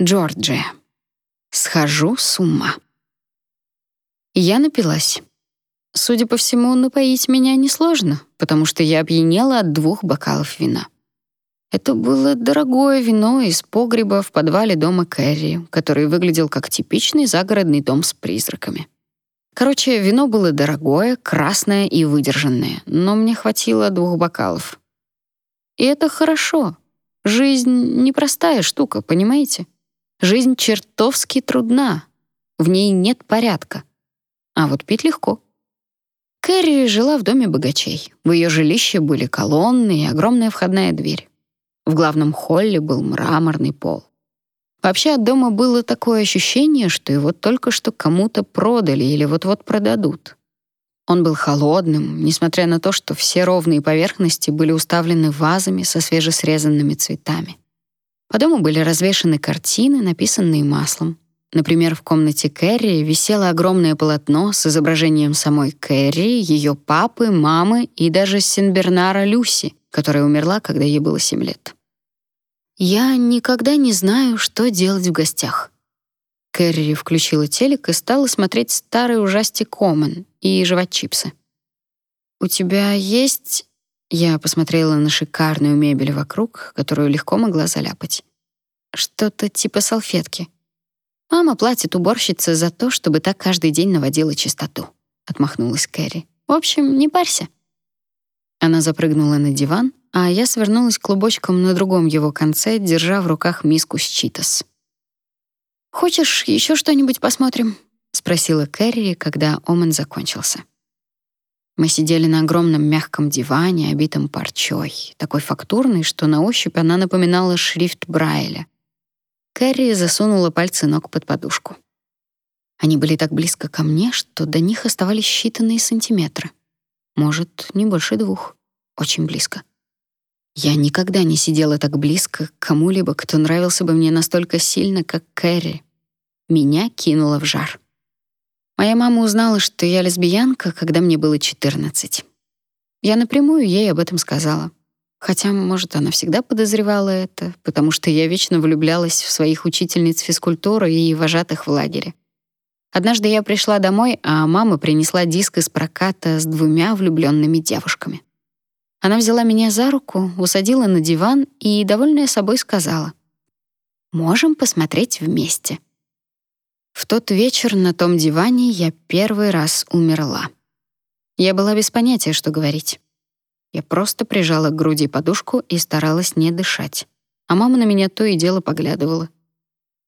Джорджия. Схожу с ума. Я напилась. Судя по всему, напоить меня несложно, потому что я опьянела от двух бокалов вина. Это было дорогое вино из погреба в подвале дома Кэрри, который выглядел как типичный загородный дом с призраками. Короче, вино было дорогое, красное и выдержанное, но мне хватило двух бокалов. И это хорошо. Жизнь — непростая штука, понимаете? Жизнь чертовски трудна. В ней нет порядка. А вот пить легко. Кэрри жила в доме богачей. В ее жилище были колонны и огромная входная дверь. В главном холле был мраморный пол. Вообще от дома было такое ощущение, что его только что кому-то продали или вот-вот продадут. Он был холодным, несмотря на то, что все ровные поверхности были уставлены вазами со свежесрезанными цветами. По дому были развешаны картины, написанные маслом. Например, в комнате Кэрри висело огромное полотно с изображением самой Кэрри, ее папы, мамы и даже Синбернара Люси, которая умерла, когда ей было 7 лет. Я никогда не знаю, что делать в гостях. Кэрри включила телек и стала смотреть старый ужастик Омен и жевать чипсы. «У тебя есть...» Я посмотрела на шикарную мебель вокруг, которую легко могла заляпать. Что-то типа салфетки. Мама платит уборщице за то, чтобы так каждый день наводила чистоту. Отмахнулась Кэрри. В общем, не парься. Она запрыгнула на диван, а я свернулась клубочком на другом его конце, держа в руках миску с читос. «Хочешь, еще что-нибудь посмотрим?» — спросила Кэрри, когда Омен закончился. Мы сидели на огромном мягком диване, обитом парчой, такой фактурной, что на ощупь она напоминала шрифт Брайля. Кэрри засунула пальцы ног под подушку. Они были так близко ко мне, что до них оставались считанные сантиметры. Может, не больше двух. Очень близко. Я никогда не сидела так близко к кому-либо, кто нравился бы мне настолько сильно, как Кэрри. Меня кинуло в жар. Моя мама узнала, что я лесбиянка, когда мне было 14. Я напрямую ей об этом сказала. Хотя, может, она всегда подозревала это, потому что я вечно влюблялась в своих учительниц физкультуры и вожатых в лагере. Однажды я пришла домой, а мама принесла диск из проката с двумя влюбленными девушками. Она взяла меня за руку, усадила на диван и, довольная собой, сказала, «Можем посмотреть вместе». В тот вечер на том диване я первый раз умерла. Я была без понятия, что говорить. Я просто прижала к груди подушку и старалась не дышать. А мама на меня то и дело поглядывала.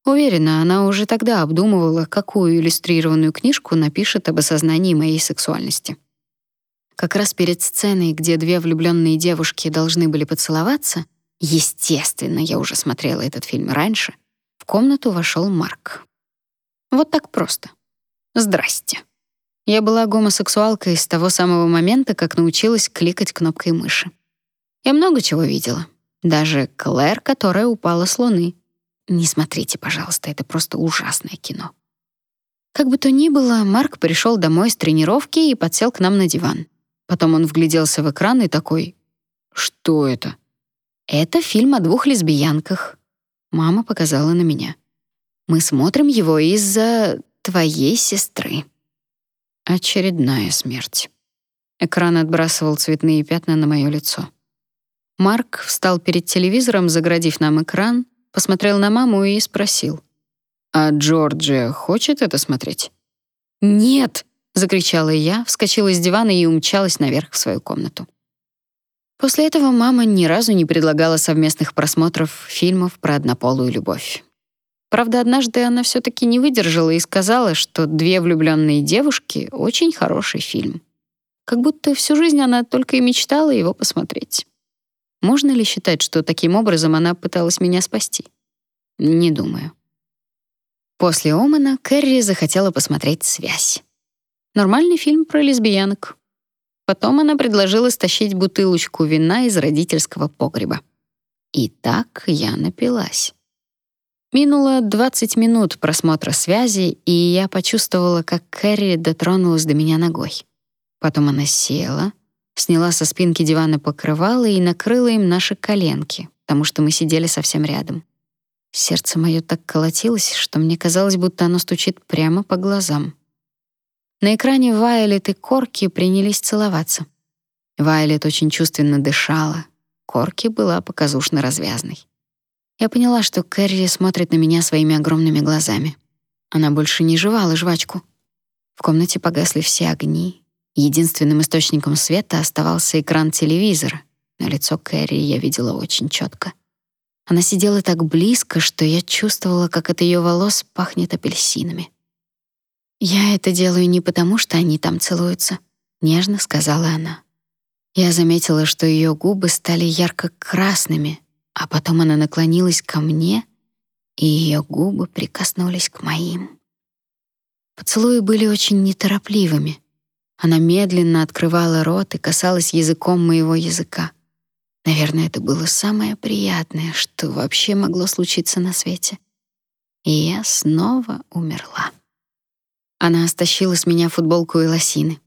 Уверена, она уже тогда обдумывала, какую иллюстрированную книжку напишет об осознании моей сексуальности. Как раз перед сценой, где две влюбленные девушки должны были поцеловаться, естественно, я уже смотрела этот фильм раньше, в комнату вошел Марк. Вот так просто. Здрасте. Я была гомосексуалкой с того самого момента, как научилась кликать кнопкой мыши. Я много чего видела. Даже Клэр, которая упала с луны. Не смотрите, пожалуйста, это просто ужасное кино. Как бы то ни было, Марк пришел домой с тренировки и подсел к нам на диван. Потом он вгляделся в экран и такой: "Что это?" "Это фильм о двух лесбиянках". Мама показала на меня. Мы смотрим его из-за твоей сестры. Очередная смерть. Экран отбрасывал цветные пятна на мое лицо. Марк встал перед телевизором, заградив нам экран, посмотрел на маму и спросил: "А Джорджия хочет это смотреть?" "Нет!" закричала я, вскочила с дивана и умчалась наверх в свою комнату. После этого мама ни разу не предлагала совместных просмотров фильмов про однополую любовь. Правда, однажды она все таки не выдержала и сказала, что «Две влюбленные девушки» — очень хороший фильм. Как будто всю жизнь она только и мечтала его посмотреть. Можно ли считать, что таким образом она пыталась меня спасти? Не думаю. После Омана Кэрри захотела посмотреть «Связь». Нормальный фильм про лесбиянок. Потом она предложила стащить бутылочку вина из родительского погреба. И так я напилась. Минуло 20 минут просмотра связи, и я почувствовала, как Кэрри дотронулась до меня ногой. Потом она села, сняла со спинки дивана покрывало и накрыла им наши коленки, потому что мы сидели совсем рядом. Сердце мое так колотилось, что мне казалось, будто оно стучит прямо по глазам. На экране Вайолет и Корки принялись целоваться. Вайолет очень чувственно дышала, Корки была показушно развязной. Я поняла, что Кэрри смотрит на меня своими огромными глазами. Она больше не жевала жвачку. В комнате погасли все огни. Единственным источником света оставался экран телевизора, но лицо Кэрри я видела очень четко. Она сидела так близко, что я чувствовала, как от ее волос пахнет апельсинами. «Я это делаю не потому, что они там целуются», — нежно сказала она. Я заметила, что ее губы стали ярко-красными, потом она наклонилась ко мне, и ее губы прикоснулись к моим. Поцелуи были очень неторопливыми. Она медленно открывала рот и касалась языком моего языка. Наверное, это было самое приятное, что вообще могло случиться на свете. И я снова умерла. Она стащила с меня футболку и лосины.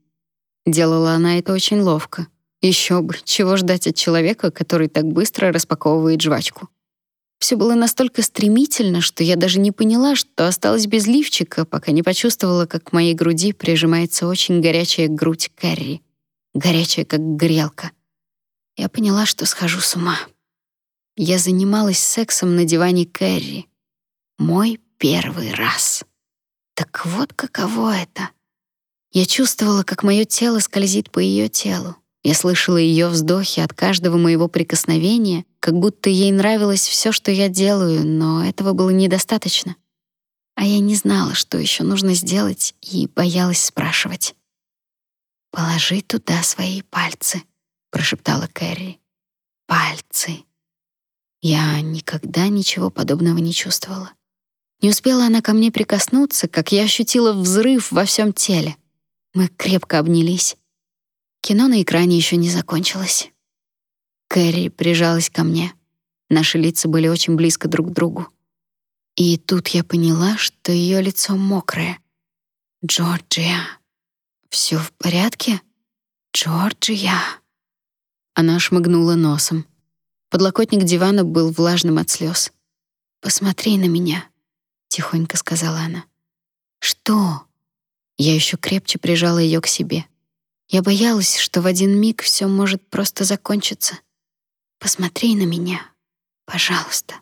Делала она это очень ловко. Еще бы, чего ждать от человека, который так быстро распаковывает жвачку. Все было настолько стремительно, что я даже не поняла, что осталась без лифчика, пока не почувствовала, как к моей груди прижимается очень горячая грудь Кэрри. Горячая, как грелка. Я поняла, что схожу с ума. Я занималась сексом на диване Кэрри. Мой первый раз. Так вот каково это. Я чувствовала, как мое тело скользит по ее телу. Я слышала ее вздохи от каждого моего прикосновения, как будто ей нравилось все, что я делаю, но этого было недостаточно. А я не знала, что еще нужно сделать, и боялась спрашивать. «Положи туда свои пальцы», — прошептала Кэрри. «Пальцы». Я никогда ничего подобного не чувствовала. Не успела она ко мне прикоснуться, как я ощутила взрыв во всем теле. Мы крепко обнялись. Кино на экране еще не закончилось. Кэрри прижалась ко мне. Наши лица были очень близко друг к другу. И тут я поняла, что ее лицо мокрое. «Джорджия, все в порядке? Джорджия?» Она шмыгнула носом. Подлокотник дивана был влажным от слез. «Посмотри на меня», — тихонько сказала она. «Что?» Я еще крепче прижала ее к себе. Я боялась, что в один миг все может просто закончиться. Посмотри на меня, пожалуйста.